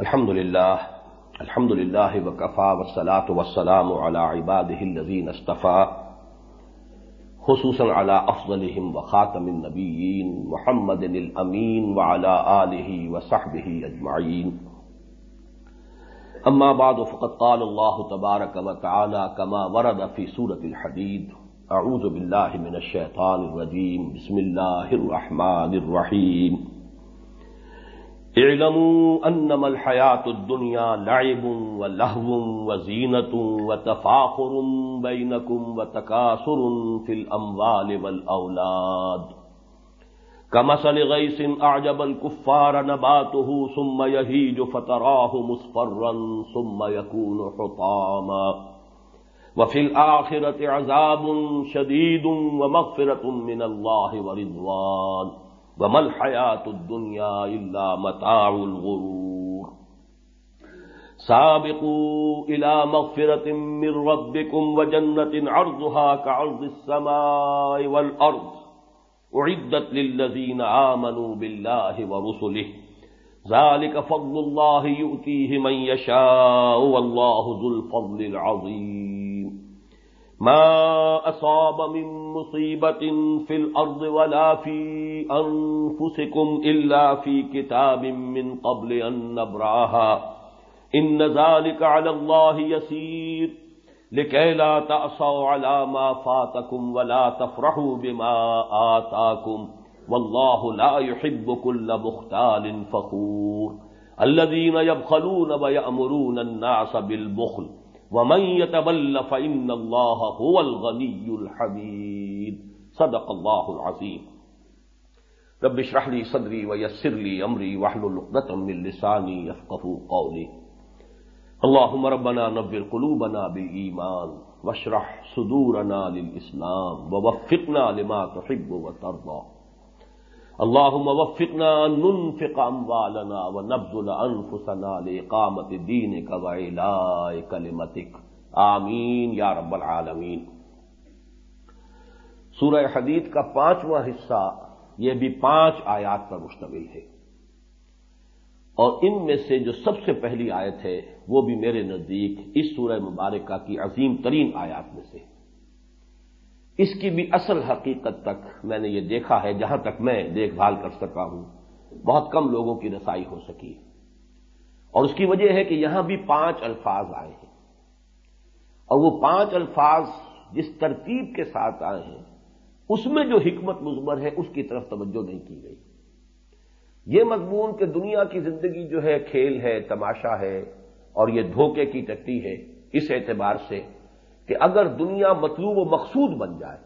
الحمد لله الحمد لله وكفى والصلاة والسلام على عباده الذين اصطفى خصوصا على أفضلهم وخاتم النبيين محمد الأمين وعلى آله وصحبه أجمعين أما بعد، فقد قال الله تبارك وتعالى كما ورد في سورة الحديد أعوذ بالله من الشيطان الرجيم بسم الله الرحمن الرحيم اعلموا انما الحیات الدنیا لعب ولهو وزینت وتفاخر بینکم وتکاثر فی الاموال والاولاد. كمثل غيث اعجب الكفار نباته ثم يهيج فتراه مصفرا ثم يكون حطاما. وفي الآخرة عذاب شديد ومغفرة من الله ورضوان ومل حیات الدنیا اللہ متاع الغرور. سابقوا الى مغفرة من ربكم وجنة عرضها كعرض السماء والأرض أعدت للذين آمنوا بالله ورسله ذلك فضل الله يؤتيه من يشاء والله ذو الفضل العظيم ما أصاب من مصيبة في الأرض ولا في أنفسكم إلا في كتاب من قبل أن نبراها إن ذلك على الله يسير لكي لا تأصوا على ما فاتكم ولا تفرحوا بما آتاكم والله لا يحب كل مختال فخور الذين يبخلون ويأمرون الناس بالبخل ومن يتول فإن الله هو الغني الحميد. صدق الله العظيم. رب اشرح لي صدري ويسر لي أمري واحلل عقدة من لساني يفقهوا قولي. اللهم ربنا نبر قلوبنا بالإيمان واشرح صدورنا للإسلام ووفقنا لما تحب وترضى. اللهم وفقنا ان ننفق اموالنا ونبذل انفسنا لاقامه دينك وعلاء كلمتك آمین یا رب العالمین سورہ حدید کا پانچواں حصہ یہ بھی پانچ آیات پر مشتمل ہے. اور ان میں سے جو سب سے پہلی آیت ہے وہ بھی میرے نزدیک اس سورہ مبارکہ کی عظیم ترین آیات میں سے ہے. اس کی بھی اصل حقیقت تک میں نے یہ دیکھا ہے، جہاں تک میں دیکھ بھال کر سکا ہوں۔ بہت کم لوگوں کی رسائی ہو سکی۔ اور اس کی وجہ ہے کہ یہاں بھی پانچ الفاظ آئے ہیں۔ اور وہ پانچ الفاظ جس ترتیب کے ساتھ آئے ہیں، اس میں جو حکمت مزمر ہے، اس کی طرف توجہ نہیں کی گئی۔ یہ مضمون کہ دنیا کی زندگی جو ہے، کھیل ہے، تماشا ہے، اور یہ دھوکے کی ٹٹی ہے، اس اعتبار سے کہ اگر دنیا مطلوب و مقصود بن جائے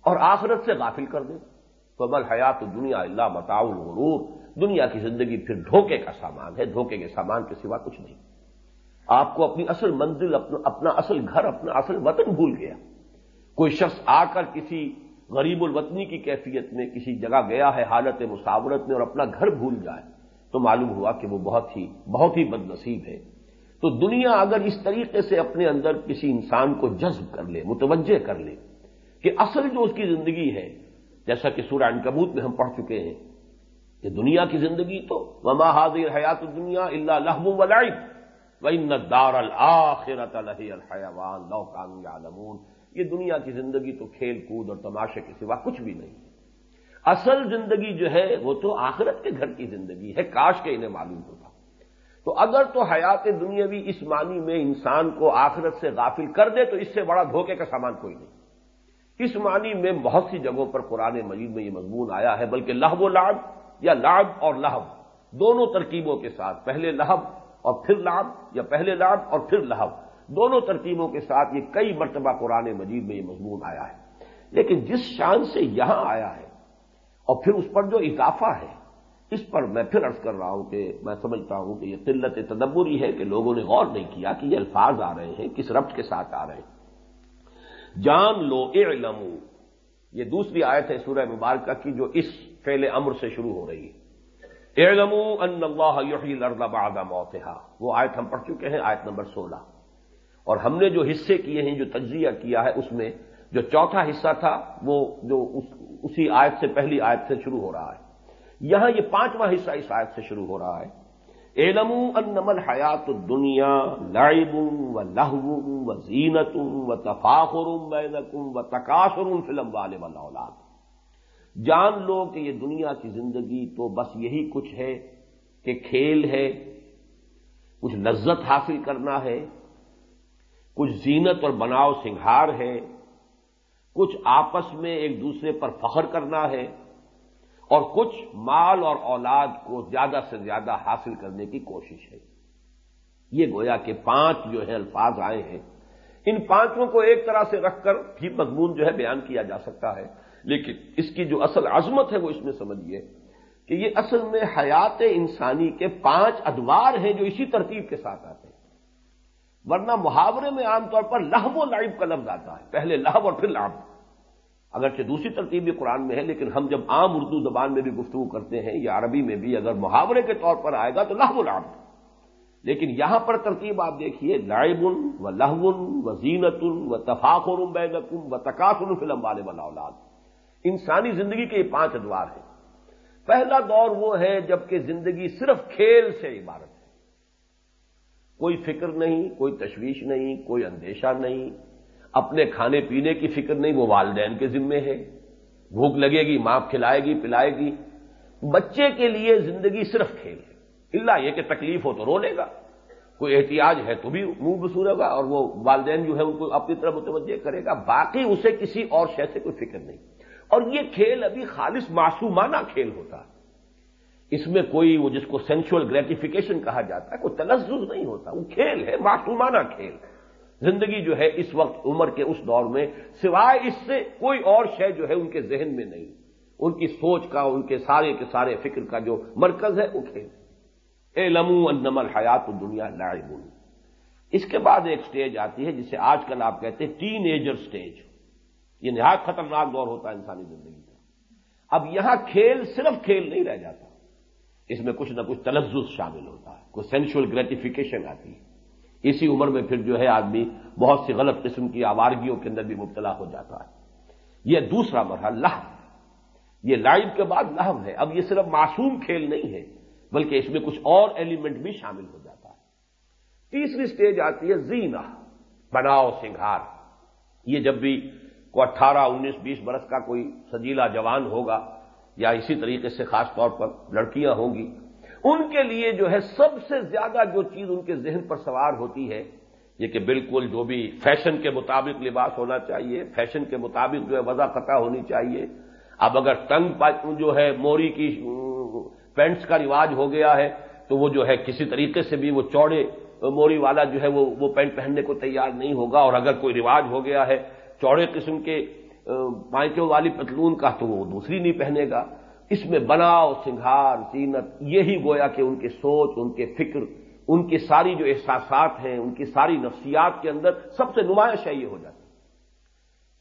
اور آخرت سے غافل کر دے تو عمل حیات دنیا اللہ متاع الغرور۔ دنیا کی زندگی پھر دھوکے کا سامان ہے، دھوکے کے سامان کے سوا کچھ نہیں۔ آپ کو اپنی اصل منزل، اپنا اپنا اصل گھر، اپنا اصل وطن بھول گیا۔ کوئی شخص آ کر کسی غریب الوطنی کی کیفیت میں کسی جگہ گیا ہے، حالت مساورت میں اور اپنا گھر بھول جائے، تو معلوم ہوا کہ وہ بہت ہی بہت ہی بد نصیب ہے۔ تو دنیا اگر اس طریقے سے اپنے اندر کسی انسان کو جذب کر لے، متوجہ کر لے کہ اصل جو اس کی زندگی ہے، جیسا کہ سورہ انکبوت میں ہم پڑھ چکے ہیں کہ دنیا کی زندگی تو وما حاضر حیات دنیا اللہ لحم ولائی و دار الآخرت الحیوان، لو کان عالمون یہ دنیا کی زندگی تو کھیل کود اور تماشے کے سوا کچھ بھی نہیں۔ اصل زندگی جو ہے وہ تو آخرت کے گھر کی زندگی ہے، کاش کے انہیں معلوم ہوتا۔ تو اگر تو حیات دنیاوی اس معنی میں انسان کو آخرت سے غافل کر دے تو اس سے بڑا دھوکے کا سامان کوئی نہیں۔ اس معنی میں بہت سی جگہوں پر قرآن مجید میں یہ مضمون آیا ہے، بلکہ لہب و لاب یا لاب اور لہب، دونوں ترکیبوں کے ساتھ، پہلے لہب اور پھر لاب یا پہلے لاب اور پھر لہب، دونوں ترکیبوں کے ساتھ یہ کئی مرتبہ قرآن مجید میں یہ مضمون آیا ہے۔ لیکن جس شان سے یہاں آیا ہے اور پھر اس پر جو اضافہ ہے اس پر میں پھر عرض کر رہا ہوں کہ میں سمجھتا ہوں کہ یہ قلت تدبری ہے کہ لوگوں نے غور نہیں کیا کہ یہ الفاظ آ رہے ہیں، کس ربط کے ساتھ آ رہے ہیں۔ جان لو، اعلمو۔ یہ دوسری آیت ہے سورہ مبارکہ کی جو اس فعل امر سے شروع ہو رہی ہے۔ اعلمو ان اللہ یحیی الارض بعد موتها وہ آیت ہم پڑھ چکے ہیں، آیت نمبر سولہ۔ اور ہم نے جو حصے کیے ہیں، جو تجزیہ کیا ہے، اس میں جو چوتھا حصہ تھا، وہ جو اسی آیت سے پہلی آیت سے شروع ہو رہا ہے۔ یہاں یہ پانچواں حصہ اس آیت سے شروع ہو رہا ہے۔ علم انمل حیات دنیا لائب و لہو و زینت و تفاخر بینکم و تقاصر فلم والے اولاد جان لو کہ یہ دنیا کی زندگی تو بس یہی کچھ ہے کہ کھیل ہے، کچھ لذت حاصل کرنا ہے، کچھ زینت اور بناؤ سنگھار ہے، کچھ آپس میں ایک دوسرے پر فخر کرنا ہے۔ اور کچھ مال اور اولاد کو زیادہ سے زیادہ حاصل کرنے کی کوشش ہے۔ یہ گویا کہ پانچ جو ہے الفاظ آئے ہیں۔ ان پانچوں کو ایک طرح سے رکھ کر بھی مضمون جو ہے بیان کیا جا سکتا ہے۔ لیکن اس کی جو اصل عظمت ہے وہ اس میں سمجھیے کہ یہ اصل میں حیات انسانی کے پانچ ادوار ہیں جو اسی ترتیب کے ساتھ آتے ہیں۔ ورنہ محاورے میں عام طور پر لہو و لائب کا لفظ آتا ہے۔ پہلے لہو اور پھر لاب اگرچہ دوسری ترتیب بھی قرآن میں ہے، لیکن ہم جب عام اردو زبان میں بھی گفتگو کرتے ہیں یا عربی میں بھی، اگر محاورے کے طور پر آئے گا تو لہو لاب لیکن یہاں پر ترتیب آپ دیکھیے لائبن و لہون و زینت و تفاخر بینکم و تقاصر فلم والے اولاد انسانی زندگی کے یہ پانچ ادوار ہیں۔ پہلا دور وہ ہے جبکہ زندگی صرف کھیل سے عبارت ہے۔ کوئی فکر نہیں، کوئی تشویش نہیں، کوئی اندیشہ نہیں۔ اپنے کھانے پینے کی فکر نہیں، وہ والدین کے ذمے ہے۔ بھوک لگے گی، ماں کھلائے گی، پلائے گی۔ بچے کے لیے زندگی صرف کھیل ہے۔ اللہ یہ کہ تکلیف ہو تو رو لے گا۔ کوئی احتیاج ہے تو بھی منہ بسور ہوگا اور وہ والدین جو ہے ان کو اپنی طرف متوجہ کرے گا۔ باقی اسے کسی اور شے سے کوئی فکر نہیں۔ اور یہ کھیل ابھی خالص معصومانہ کھیل ہوتا۔ ہے اس میں کوئی وہ جس کو سینچل گریٹیفیکیشن کہا جاتا ہے، کوئی تلزز نہیں ہوتا۔ وہ کھیل ہے، معصومانہ کھیل۔ ہے زندگی جو ہے اس وقت عمر کے اس دور میں، سوائے اس سے کوئی اور شے جو ہے ان کے ذہن میں نہیں۔ ان کی سوچ کا، ان کے سارے کے سارے فکر کا جو مرکز ہے، وہ کھیل۔ اے لمو النمل حیات دنیا لائب اس کے بعد ایک سٹیج آتی ہے جسے آج کل آپ کہتے ہیں ٹین ایجر سٹیج یہ نہایت خطرناک دور ہوتا ہے انسانی زندگی کا۔ اب یہاں کھیل صرف کھیل نہیں رہ جاتا۔ اس میں کچھ نہ کچھ تلزز شامل ہوتا ہے، کوئی سینشل گریٹیفیکیشن آتی ہے۔ اسی عمر میں پھر جو ہے آدمی بہت سی غلط قسم کی آوارگیوں کے اندر بھی مبتلا ہو جاتا ہے۔ یہ دوسرا مرحلہ لہو یہ لائف کے بعد لہو ہے۔ اب یہ صرف معصوم کھیل نہیں ہے، بلکہ اس میں کچھ اور ایلیمنٹ بھی شامل ہو جاتا ہے۔ تیسری سٹیج آتی ہے زینا بناؤ سنگھار۔ یہ جب بھی کو اٹھارہ، انیس، بیس برس کا کوئی سجیلا جوان ہوگا یا اسی طریقے سے خاص طور پر لڑکیاں ہوں گی ان کے لیے جو ہے سب سے زیادہ جو چیز ان کے ذہن پر سوار ہوتی ہے، یہ کہ بالکل جو بھی فیشن کے مطابق لباس ہونا چاہیے، فیشن کے مطابق جو ہے وضع قطع ہونی چاہیے۔ اب اگر تنگ جو ہے موری کی پینٹس کا رواج ہو گیا ہے، تو وہ جو ہے کسی طریقے سے بھی وہ چوڑے موری والا جو ہے وہ پینٹ پہننے کو تیار نہیں ہوگا۔ اور اگر کوئی رواج ہو گیا ہے چوڑے قسم کے پائچوں والی پتلون کا، تو وہ دوسری نہیں پہنے گا۔ اس میں بناؤ سنگھار، زینت، یہی گویا کہ ان کے سوچ، ان کے فکر، ان کی ساری جو احساسات ہیں، ان کی ساری نفسیات کے اندر سب سے نمایاں یہ ہو جاتی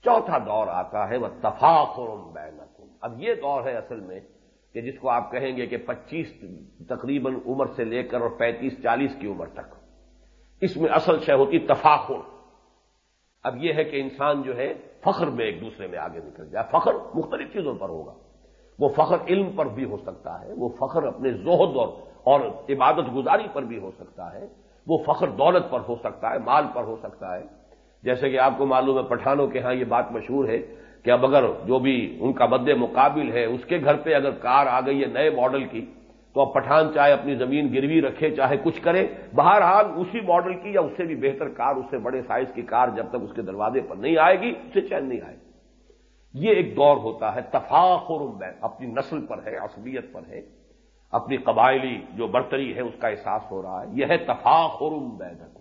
چوتھا دور آتا ہے وہ تفاخر بینکم اب یہ دور ہے اصل میں کہ جس کو آپ کہیں گے کہ پچیس تقریباً عمر سے لے کر اور پینتیس، چالیس کی عمر تک۔ اس میں اصل شے ہوتی تفاخر۔ اب یہ ہے کہ انسان جو ہے، فخر میں ایک دوسرے میں آگے نکل جائے۔ فخر مختلف چیزوں پر ہوگا۔ وہ فخر علم پر بھی ہو سکتا ہے، وہ فخر اپنے زہد اور اور عبادت گزاری پر بھی ہو سکتا ہے، وہ فخر دولت پر ہو سکتا ہے، مال پر ہو سکتا ہے۔ جیسے کہ آپ کو معلوم ہے پٹھانوں کے ہاں یہ بات مشہور ہے کہ اب اگر جو بھی ان کا مد مقابل ہے، اس کے گھر پہ اگر کار آ گئی ہے نئے ماڈل کی، تو اب پٹھان چاہے اپنی زمین گروی رکھے، چاہے کچھ کرے، بہرحال اسی ماڈل کی یا اس سے بھی بہتر کار، اس سے بڑے سائز کی کار جب تک اس کے دروازے پر نہیں آئے گی اسے چین نہیں آئے گی۔ یہ ایک دور ہوتا ہے، تفاخر اپنی نسل پر ہے، عصبیت پر ہے، اپنی قبائلی جو برتری ہے، اس کا احساس ہو رہا ہے۔ یہ ہے تفاخر بینکم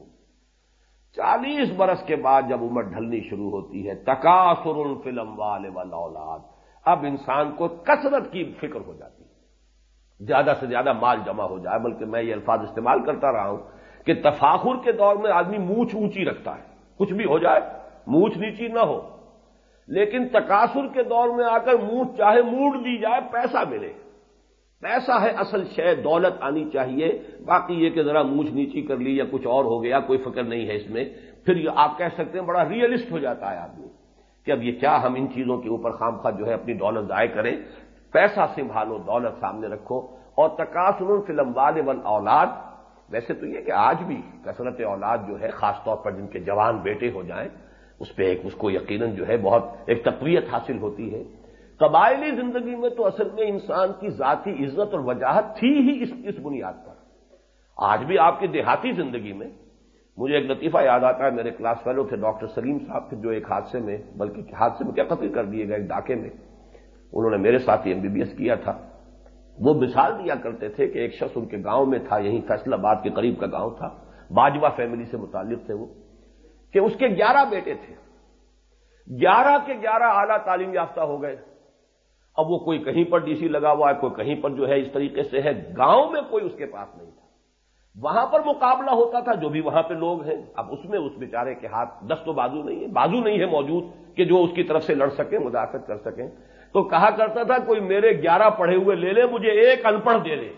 چالیس برس کے بعد جب عمر ڈھلنی شروع ہوتی ہے تقاصر فلم والے اولاد اب انسان کو کثرت کی فکر ہو جاتی ہے۔ زیادہ سے زیادہ مال جمع ہو جائے، بلکہ میں یہ الفاظ استعمال کرتا رہا ہوں کہ تفاخر کے دور میں آدمی مونچھ اونچی رکھتا ہے۔ کچھ بھی ہو جائے، مونچھ نیچی نہ ہو۔ لیکن تقاصر کے دور میں آ کر مونچھ چاہے موڈ دی جائے، پیسہ ملے۔ پیسہ ہے اصل شے، دولت آنی چاہیے۔ باقی یہ کہ ذرا مونچھ نیچی کر لی یا کچھ اور ہو گیا، کوئی فکر نہیں ہے اس میں۔ پھر آپ کہہ سکتے ہیں، بڑا ریئلسٹ ہو جاتا ہے آدمی کہ اب یہ کیا ہم ان چیزوں کے اوپر خام خواہ جو ہے اپنی دولت ضائع کریں۔ پیسہ سنبھالو، دولت سامنے رکھو۔ اور تقاصر فلم والے ون اولاد ویسے تو یہ کہ آج بھی کثرت اولاد جو ہے، خاص طور پر جن کے جوان بیٹے ہو جائیں اس پہ ایک اس کو یقیناً جو ہے بہت ایک تقویت حاصل ہوتی ہے۔ قبائلی زندگی میں تو اصل میں انسان کی ذاتی عزت اور وجاہت تھی ہی اس اس بنیاد پر۔ آج بھی آپ کی دیہاتی زندگی میں مجھے ایک لطیفہ یاد آتا ہے، میرے کلاس فیلو تھے ڈاکٹر سلیم صاحب تھے، جو ایک حادثے میں بلکہ حادثے میں کیا قتل کر دیے گئے ایک ڈاکے میں۔ انہوں نے میرے ساتھ ہی ایم بی بی ایس کیا تھا۔ وہ مثال دیا کرتے تھے کہ ایک شخص ان کے گاؤں میں تھا، یہیں فیصل آباد کے قریب کا گاؤں تھا۔ باجوا فیملی سے متعلق تھے وہ۔ کہ اس کے گیارہ بیٹے تھے۔ گیارہ کے گیارہ اعلی تعلیم یافتہ ہو گئے۔ اب وہ کوئی کہیں پر ڈی سی لگا ہوا ہے، کوئی کہیں پر جو ہے اس طریقے سے ہے، گاؤں میں کوئی اس کے پاس نہیں تھا۔ وہاں پر مقابلہ ہوتا تھا، جو بھی وہاں پہ لوگ ہیں۔ اب اس میں اس بیچارے کے ہاتھ دست و بازو نہیں ہے۔ بازو نہیں ہے موجود کہ جو اس کی طرف سے لڑ سکیں مداخلت کر سکیں۔ تو کہا کرتا تھا، کوئی میرے گیارہ پڑھے ہوئے لے لے، مجھے ایک ان پڑھ دے۔ لے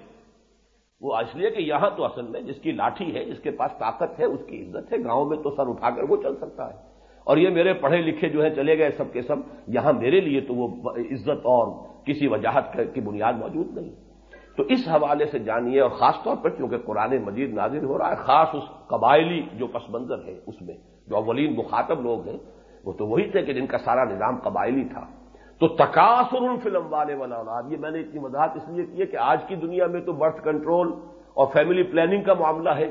وہ اس لیے کہ یہاں تو اصل میں جس کی لاٹھی ہے، جس کے پاس طاقت ہے، اس کی عزت ہے، گاؤں میں تو سر اٹھا کر وہ چل سکتا ہے۔ اور یہ میرے پڑھے لکھے جو ہیں، چلے گئے سب کے سب، یہاں میرے لیے تو وہ عزت اور کسی وجاہت کی بنیاد موجود نہیں۔ تو اس حوالے سے جانیے، اور خاص طور پر کیونکہ قرآن مجید نازل ہو رہا ہے، خاص اس قبائلی جو پس منظر ہے اس میں، جو اولین مخاطب لوگ ہیں، وہ تو وہی تھے کہ جن کا سارا نظام قبائلی تھا۔ تو تقاصر ان فلم والے والا اولاد یہ میں نے اتنی وضاحت اس لیے کی ہے کہ آج کی دنیا میں تو برتھ کنٹرول اور فیملی پلاننگ کا معاملہ ہے،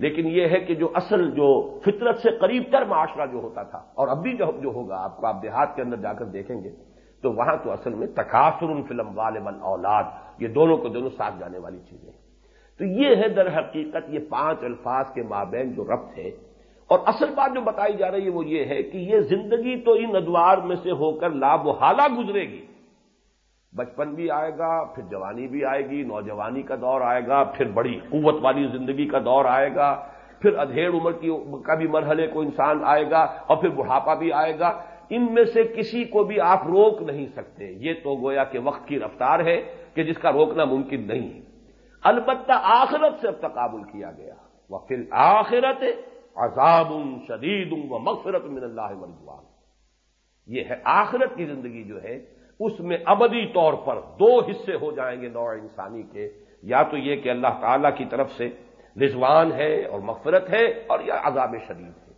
لیکن یہ ہے کہ جو اصل جو فطرت سے قریب تر معاشرہ جو ہوتا تھا، اور اب بھی جو ہوگا، آپ کو آپ دیہات کے اندر جا کر دیکھیں گے، تو وہاں تو اصل میں تقاصر ان فلم والے ول اولاد یہ دونوں کو دونوں ساتھ جانے والی چیزیں تو یہ ہے در حقیقت یہ پانچ الفاظ کے مابین جو ربط ہے اور اصل بات جو بتائی جا رہی ہے وہ یہ ہے کہ یہ زندگی تو ان ادوار میں سے ہو کر لاب گزرے گی۔ بچپن بھی آئے گا، پھر جوانی بھی آئے گی، نوجوانی کا دور آئے گا، پھر بڑی قوت والی زندگی کا دور آئے گا، پھر ادھیڑ عمر کی کا بھی مرحلے کو انسان آئے گا اور پھر بڑھاپا بھی آئے گا۔ ان میں سے کسی کو بھی آپ روک نہیں سکتے۔ یہ تو گویا کہ وقت کی رفتار ہے کہ جس کا روکنا ممکن نہیں۔ ہے البتہ آخرت سے اب تقابل کیا گیا۔ وہ پھر آخرت عذاب شدید و مغفرت من اللہ مرضوان۔ یہ ہے آخرت کی زندگی جو ہے، اس میں ابدی طور پر دو حصے ہو جائیں گے نوع انسانی کے۔ یا تو یہ کہ اللہ تعالی کی طرف سے رضوان ہے اور مغفرت ہے اور یا عذاب شدید ہے۔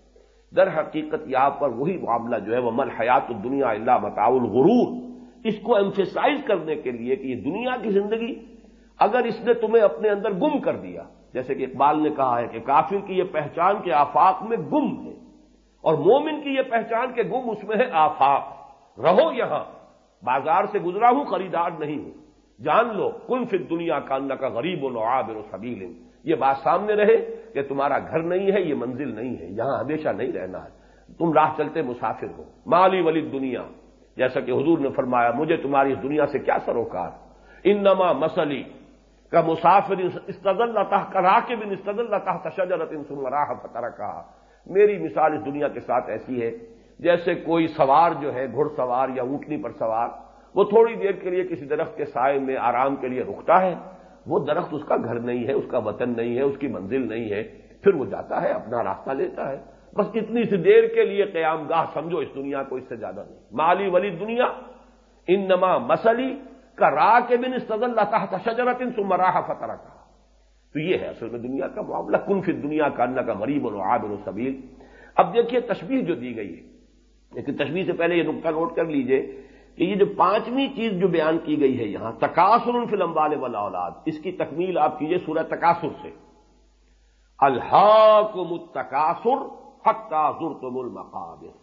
در حقیقت یہاں پر وہی معاملہ جو ہے وہ مل حیات دنیا اللہ متاع الغرور۔ اس کو ایمفیسائز کرنے کے لیے کہ یہ دنیا کی زندگی، اگر اس نے تمہیں اپنے اندر گم کر دیا جیسے کہ اقبال نے کہا ہے کہ کافر کی یہ پہچان کے آفاق میں گم ہے اور مومن کی یہ پہچان کے گم اس میں ہے آفاق۔ رہو یہاں۔ بازار سے گزرا ہوں، خریدار نہیں ہوں۔ جان لو، کن فر دنیا کا کا غریب و نواب و سبیل۔ یہ بات سامنے رہے کہ تمہارا گھر نہیں ہے، یہ منزل نہیں ہے، یہاں ہمیشہ نہیں رہنا ہے۔ تم راہ چلتے مسافر ہو۔ مالی ولی دنیا۔ جیسا کہ حضور نے فرمایا، مجھے تمہاری دنیا سے کیا سروکار؟ ان نما مسلی کا مسافر استدل لتا کرا کے بھی استدل لتا تشجرت ان سمراہ فتح کہا میری مثال اس دنیا کے ساتھ ایسی ہے، جیسے کوئی سوار جو ہے، گھڑ سوار یا اونٹنی پر سوار، وہ تھوڑی دیر کے لیے کسی درخت کے سائے میں آرام کے لیے رکتا ہے، وہ درخت اس کا گھر نہیں ہے، اس کا وطن نہیں ہے، اس کی منزل نہیں ہے، پھر وہ جاتا ہے، اپنا راستہ لیتا ہے۔ بس اتنی سی دیر کے لیے قیام گاہ، سمجھو اس دنیا کو اس سے زیادہ نہیں۔ مالی ولی دنیا ان نما مسلی کا راہ کے بن استدل تحت شجرت ان سمراہ فتح کا تو یہ ہے اصل میں دنیا کا معاملہ، کن دنیا کا اللہ کا غریب و عابر و اب دیکھیے تشبیح جو دی گئی ہے، لیکن تشبیح سے پہلے یہ نقطہ نوٹ کر لیجیے کہ یہ جو پانچویں چیز جو بیان کی گئی ہے یہاں تقاصر فلم والے والا اولاد اس کی تکمیل آپ کیجیے سورہ تقاصر سے۔ اللہ کو متقاصر حقاصر تم المقابر۔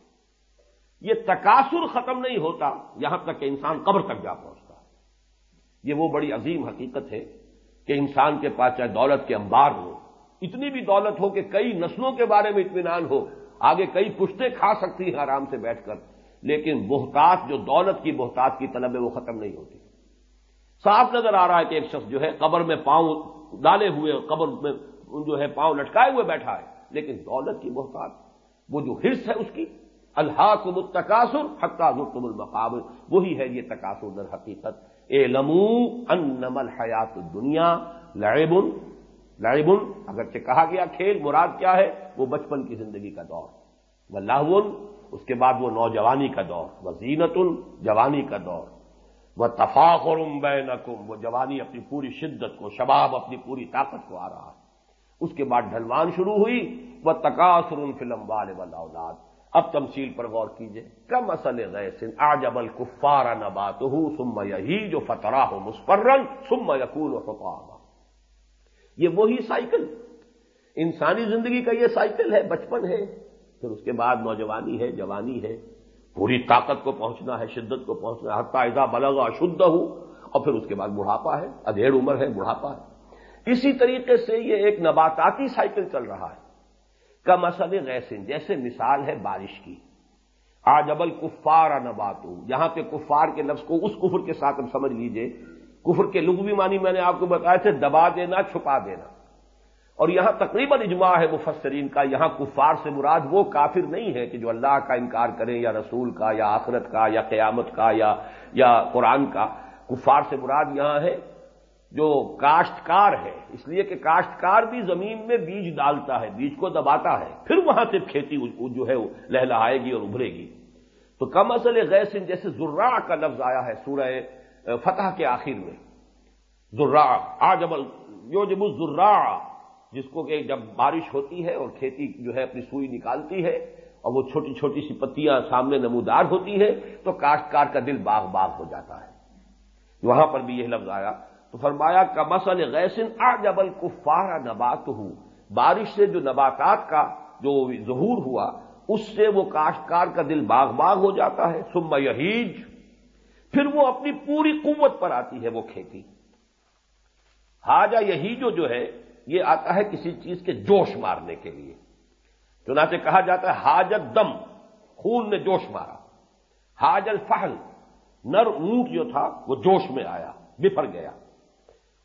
یہ تقاصر ختم نہیں ہوتا، یہاں تک کہ انسان قبر تک جا پہنچتا۔ یہ وہ بڑی عظیم حقیقت ہے کہ انسان کے پاس چاہے دولت کے انبار ہو، اتنی بھی دولت ہو کہ کئی نسلوں کے بارے میں اطمینان ہو، آگے کئی پشتے کھا سکتی ہیں آرام سے بیٹھ کر، لیکن بہتات جو دولت کی بہتات کی طلب ہے وہ ختم نہیں ہوتی۔ صاف نظر آ رہا ہے کہ ایک شخص جو ہے قبر میں پاؤں ڈالے ہوئے، قبر میں جو ہے پاؤں لٹکائے ہوئے بیٹھا ہے، لیکن دولت کی بہتات وہ جو ہرس ہے اس کی اللہ کو متقاصر حقاض تم المقابر، وہی ہے یہ تقاصر در حقیقت۔ اے لمو ان نمل حیات دنیا لڑبن لڑبن اگرچہ کہا گیا کھیل، مراد کیا ہے؟ وہ بچپن کی زندگی کا دور۔ وہ لاہون اس کے بعد وہ نوجوانی کا دور۔ وہ زینت جوانی کا دور۔ وہ تفاخر بینکم، وہ جوانی اپنی پوری شدت کو، شباب اپنی پوری طاقت کو آ رہا ہے۔ اس کے بعد ڈھلوان شروع ہوئی۔ وہ تقاصر فلم والے اولاد اب تمثیل پر غور کیجیے کم اصل غیسن آج ابل کفارا نبات ہوں سم یہی جو فترا ہو مسفرن سم یقول و فقام یہ وہی سائیکل۔ انسانی زندگی کا یہ سائیکل ہے، بچپن ہے، پھر اس کے بعد نوجوانی ہے، جوانی ہے۔ پوری طاقت کو پہنچنا ہے، شدت کو پہنچنا ہے حتائزہ بلغا شدھ ہو اور پھر اس کے بعد بڑھاپا ہے، ادھیڑ عمر ہے، بڑھاپا ہے۔ اسی طریقے سے یہ ایک نباتاتی سائیکل چل رہا ہے۔ کا مسئلہ غیسن جیسے مثال ہے بارش کی۔ آج ابل کفار نبات یہاں پہ کفار کے لفظ کو اس کفر کے ساتھ ہم سمجھ لیجیے۔ کفر کے لغوی معنی میں نے آپ کو بتایا تھے، دبا دینا، چھپا دینا۔ اور یہاں تقریباً اجماع ہے مفسرین کا، یہاں کفار سے مراد وہ کافر نہیں ہے کہ جو اللہ کا انکار کریں یا رسول کا، یا آخرت کا، یا قیامت کا، یا یا قرآن کا۔ کفار سے مراد یہاں ہے جو کاشتکار ہے، اس لیے کہ کاشتکار بھی زمین میں بیج ڈالتا ہے، بیج کو دباتا ہے، پھر وہاں سے کھیتی جو ہے لہلہائے گی اور ابھرے گی۔ تو کم اصل غیسن جیسے ذرا کا لفظ آیا ہے سورہ فتح کے آخر میں۔ ذرا آجبل جو جب ذرا جس کو کہ جب بارش ہوتی ہے اور کھیتی جو ہے اپنی سوئی نکالتی ہے اور وہ چھوٹی چھوٹی سی پتیاں سامنے نمودار ہوتی ہے تو کاشتکار کا دل باغ باغ ہو جاتا ہے۔ وہاں پر بھی یہ لفظ آیا۔ تو فرمایا، کا مسل غیسن آ جبل کفارا نبات ہوں بارش سے جو نباتات کا جو ظہور ہوا، اس سے وہ کاشتکار کا دل باغ باغ ہو جاتا ہے. سم یہیج، پھر وہ اپنی پوری قوت پر آتی ہے وہ کھیتی. حاجہ یہی جو جو ہے، یہ آتا ہے کسی چیز کے جوش مارنے کے لیے. چنانچہ کہا جاتا ہے حاجت دم خون نے جوش مارا. حاج الفہل نر اونٹ جو تھا، وہ جوش میں آیا بفر گیا.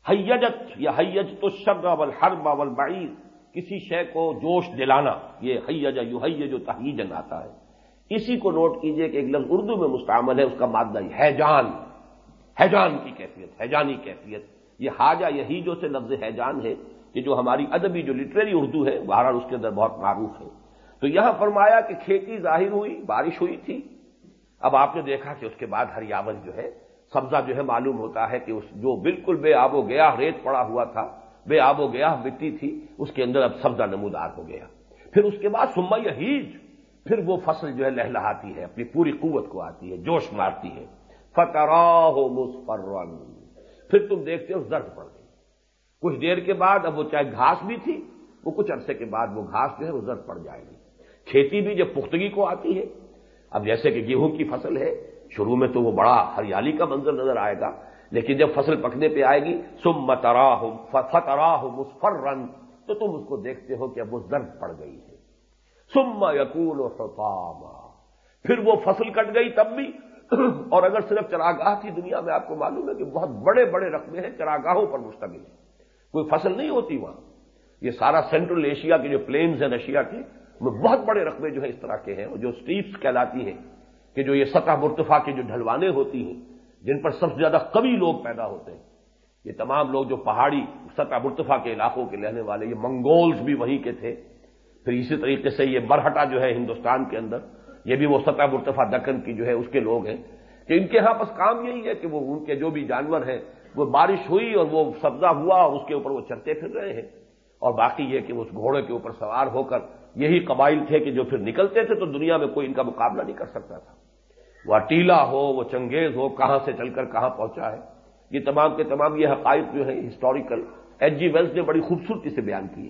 حیجت، یا حیج تو شب اول ہر باول کسی شے کو جوش دلانا، یہ حیج یو جو تحیجن آتا ہے۔ اسی کو نوٹ کیجیے کہ ایک لفظ اردو میں مستعمل ہے، اس کا مادہ حیجان حیجان کی کیفیت، حیجانی کیفیت۔ یہ حاجہ یہی جو سے لفظ حیجان ہے کہ جو ہماری ادبی، جو لٹریری اردو ہے، بہرحال اس کے اندر بہت معروف ہے۔ تو یہاں فرمایا کہ کھیتی ظاہر ہوئی، بارش ہوئی تھی۔ اب آپ نے دیکھا کہ اس کے بعد ہریاول جو ہے سبزہ جو ہے معلوم ہوتا ہے کہ اس جو بالکل بے آب و گیا ریت پڑا ہوا تھا، بے آب و گیا مٹی تھی، اس کے اندر اب سبزہ نمودار ہو گیا۔ پھر اس کے بعد سما ہیج پھر وہ فصل جو ہے لہلاتی ہے، اپنی پوری قوت کو آتی ہے، جوش مارتی ہے۔ فترا ہو پھر تم دیکھتے ہو زرد پڑ گئی۔ کچھ دیر کے بعد اب وہ چاہے گھاس بھی تھی، وہ کچھ عرصے کے بعد وہ گھاس جو ہے وہ زرد پڑ جائے گی۔ کھیتی بھی جب پختگی کو آتی ہے، اب جیسے کہ گیہوں کی فصل ہے شروع میں تو وہ بڑا ہریالی کا منظر نظر آئے گا، لیکن جب فصل پکنے پہ آئے گی سم مترا ہو فترا مسفر رن تو تم اس کو دیکھتے ہو کہ اب وہ زرد پڑ گئی ہے۔ سم یقول و پھر وہ فصل کٹ گئی تب بھی۔ اور اگر صرف چراگاہ کی دنیا میں آپ کو معلوم ہے کہ بہت بڑے بڑے رقبے ہیں، چراگاہوں پر مشتمل ہے کوئی فصل نہیں ہوتی وہاں۔ یہ سارا سینٹرل ایشیا کے جو پلینز ہیں، رشیا کے وہ بہت بڑے رقبے جو ہے اس طرح کے ہیں جو اسٹریٹس کہلاتی ہیں۔ کہ جو یہ سطح مرتفع کی جو ڈھلوانے ہوتی ہیں، جن پر سب سے زیادہ کبھی لوگ پیدا ہوتے ہیں، یہ تمام لوگ جو پہاڑی سطح مرتفع کے علاقوں کے رہنے والے، یہ منگولز بھی وہیں کے تھے۔ پھر اسی طریقے سے یہ برہٹا جو ہے ہندوستان کے اندر، یہ بھی وہ سطح مرتفع دکن کی جو ہے اس کے لوگ ہیں کہ ان کے ہاں بس کام یہی ہے کہ وہ ان کے جو بھی جانور ہیں، وہ بارش ہوئی اور وہ سبزہ ہوا اور اس کے اوپر وہ چلتے پھر رہے ہیں۔ اور باقی یہ کہ اس گھوڑے کے اوپر سوار ہو کر یہی قبائل تھے کہ جو پھر نکلتے تھے تو دنیا میں کوئی ان کا مقابلہ نہیں کر سکتا تھا۔ وہ ٹیلا ہو، وہ چنگیز ہو، کہاں سے چل کر کہاں پہنچا ہے؟ یہ تمام کے تمام یہ حقائق جو ہیں ہسٹوریکل ایچ جی ویلس نے بڑی خوبصورتی سے بیان کی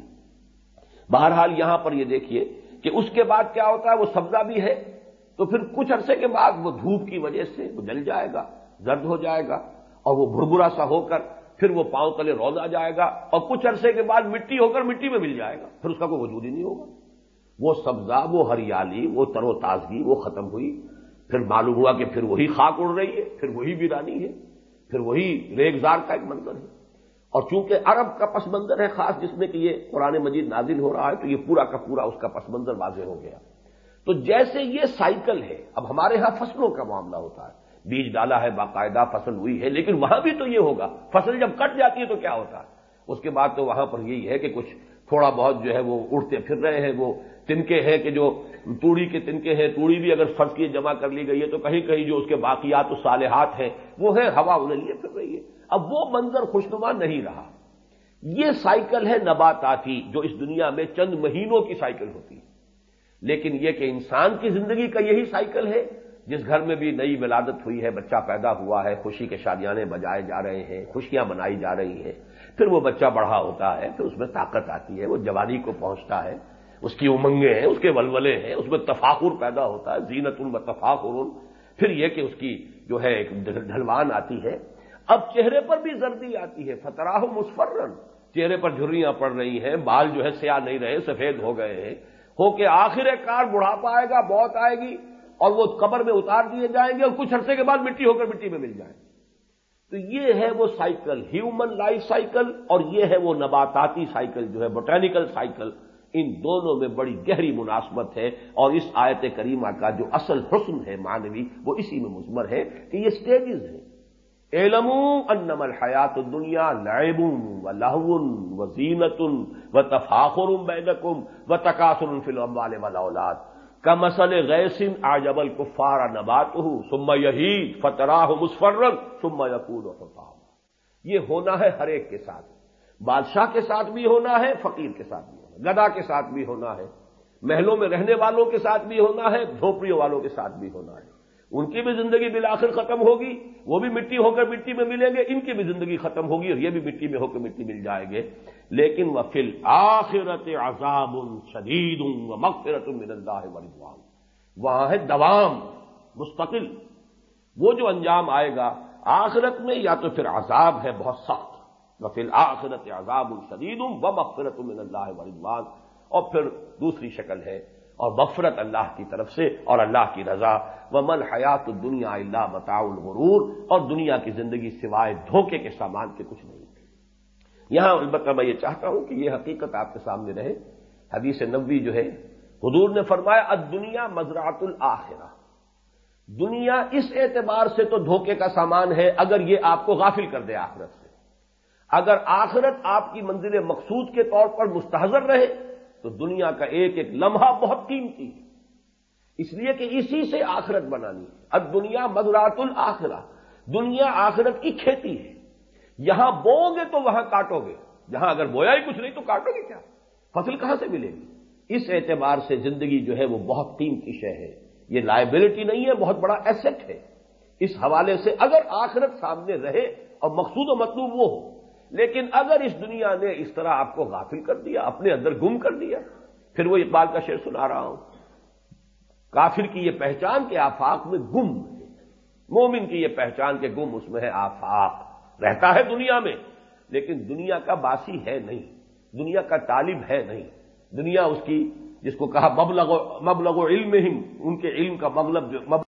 بہرحال یہاں پر یہ دیکھیے کہ اس کے بعد کیا ہوتا ہے، وہ سبزہ بھی ہے، تو پھر کچھ عرصے کے بعد وہ دھوپ کی وجہ سے وہ جل جائے گا، زرد ہو جائے گا، اور وہ بھربرا سا ہو کر پھر وہ پاؤں تلے روز آ جائے گا، اور کچھ عرصے کے بعد مٹی ہو کر مٹی میں مل جائے گا۔ پھر اس کا کوئی وجود ہی نہیں ہوگا۔ وہ سبزہ، وہ ہریالی، وہ تر و تازگی، وہ ختم ہوئی۔ پھر معلوم ہوا کہ پھر وہی خاک اڑ رہی ہے، پھر وہی ویرانی ہے، پھر وہی ریگزار کا ایک منظر ہے۔ اور چونکہ عرب کا پس منظر ہے، خاص جس میں کہ یہ قرآن مجید نازل ہو رہا ہے، تو یہ پورا کا پورا اس کا پس منظر واضح ہو گیا۔ تو جیسے یہ سائیکل ہے، اب ہمارے ہاں فصلوں کا معاملہ ہوتا ہے۔ بیج ڈالا ہے، باقاعدہ فصل ہوئی ہے، لیکن وہاں بھی تو یہ ہوگا۔ فصل جب کٹ جاتی ہے تو کیا ہوتا ہے؟ اس کے بعد تو وہاں پر یہی ہے کہ کچھ تھوڑا بہت جو ہے وہ اڑتے پھر رہے ہیں، وہ تنکے ہیں کہ جو توڑی کے تنکے ہیں، توڑی بھی اگر فرض کی جمع کر لی گئی ہے تو کہیں کہیں جو اس کے باقیات و صالحات ہیں، وہ ہے ہوا انہیں لیے پھر رہی ہے۔ اب وہ منظر خوشنما نہیں رہا۔ یہ سائیکل ہے نباتاتی، جو اس دنیا میں چند مہینوں کی سائیکل ہوتی ہے۔ لیکن یہ کہ انسان کی زندگی کا یہی سائیکل ہے، جس گھر میں بھی نئی ولادت ہوئی ہے، بچہ پیدا ہوا ہے، خوشی کے شادیانے بجائے جا رہے ہیں، خوشیاں منائی جا رہی ہیں، پھر وہ بچہ بڑھا ہوتا ہے، پھر اس میں طاقت آتی ہے، وہ جوانی کو پہنچتا ہے۔ اس کی امنگیں ہیں، اس کے ولولے ہیں، اس میں تفاخر پیدا ہوتا ہے زینت ان تفاخر پھر یہ کہ اس کی جو ہے ایک ڈھلوان آتی ہے۔ اب چہرے پر بھی زردی آتی ہے۔ فتراہ مسفرن چہرے پر جھریاں پڑ رہی ہیں، بال جو ہے سیاہ نہیں رہے، سفید ہو گئے ہیں۔ ہو کے آخر کار بڑھاپا آئے گا، بہت آئے گی اور وہ قبر میں اتار دیے جائیں گے اور کچھ عرصے کے بعد مٹی ہو کر مٹی میں مل جائیں تو یہ ہے وہ سائیکل، ہیومن لائف سائیکل اور یہ ہے وہ نباتاتی سائیکل جو ہے، بوٹینیکل سائیکل۔ ان دونوں میں بڑی گہری مناسبت ہے اور اس آیت کریمہ کا جو اصل حسن ہے مانوی وہ اسی میں مزمر ہے کہ یہ سٹیجز ہیں۔ علم انم الحیات دنیا لعب و لہون و زینت و تفاخر بینکم و تقاصر فی الاموال والاولاد کا مسل غیسن آجب الکفار نبات ہوں سما یہی فتراہ مسفرن سما یقول و یہ ہونا ہے ہر ایک کے ساتھ۔ بادشاہ کے ساتھ بھی ہونا ہے، فقیر کے ساتھ بھی۔ ہونا گدا کے ساتھ بھی ہونا ہے، محلوں میں رہنے والوں کے ساتھ بھی ہونا ہے جھوپڑیوں والوں کے ساتھ بھی ہونا ہے۔ ان کی بھی زندگی بالآخر ختم ہوگی، وہ بھی مٹی ہو کر مٹی میں ملیں گے، ان کی بھی زندگی ختم ہوگی اور یہ بھی مٹی میں ہو کر مٹی مل جائیں گے لیکن وہ فل آخرت عذاب شدید مغفرت من اللہ ورضوان وہاں ہے دوام مستقل۔ وہ جو انجام آئے گا، آخرت میں یا تو پھر عذاب ہے بہت سخت۔ وہ فل آخرت عذاب الشدید و مغفرت من اللہ ورضوان اور پھر دوسری شکل ہے، اور مفرت اللہ کی طرف سے اور اللہ کی رضا۔ و مل حیات دنیا اللہ متا الغرور۔ اور دنیا کی زندگی سوائے دھوکے کے سامان کے کچھ نہیں۔ یہاں البتہ میں یہ چاہتا ہوں کہ یہ حقیقت آپ کے سامنے رہے۔ حدیث نبوی جو ہے، حضور نے فرمایا اد دنیا مزرات الآخرہ۔ دنیا اس اعتبار سے تو دھوکے کا سامان ہے، اگر یہ آپ کو غافل کر دے آخرت۔ سے اگر آخرت آپ کی منزل مقصود کے طور پر مستحضر رہے، تو دنیا کا ایک ایک لمحہ بہت قیمتی ہے۔ اس لیے کہ اسی سے آخرت بنانی ہے۔ اب دنیا مدرات الآخرہ دنیا آخرت کی کھیتی ہے۔ یہاں بو گے تو وہاں کاٹو گے۔ جہاں اگر بویا ہی کچھ نہیں تو کاٹو گے کیا؟ فصل کہاں سے ملے گی؟ اس اعتبار سے زندگی جو ہے وہ بہت قیمتی شے ہے۔ یہ لائبلٹی نہیں ہے، بہت بڑا ایسٹ ہے۔ اس حوالے سے اگر آخرت سامنے رہے اور مقصود و مطلوب وہ ہو لیکن اگر اس دنیا نے اس طرح آپ کو غافل کر دیا، اپنے اندر گم کر دیا، پھر وہ اقبال کا شعر سنا رہا ہوں۔ کافر کی یہ پہچان کے آفاق میں گم ہے۔ مومن کی یہ پہچان کے گم اس میں ہے، آفاق۔ رہتا ہے دنیا میں، لیکن دنیا کا باسی ہے نہیں۔ دنیا کا طالب ہے نہیں۔ دنیا اس کی، جس کو کہا مبلغ مبلغ علم ہی ان کے علم کا مغلب جو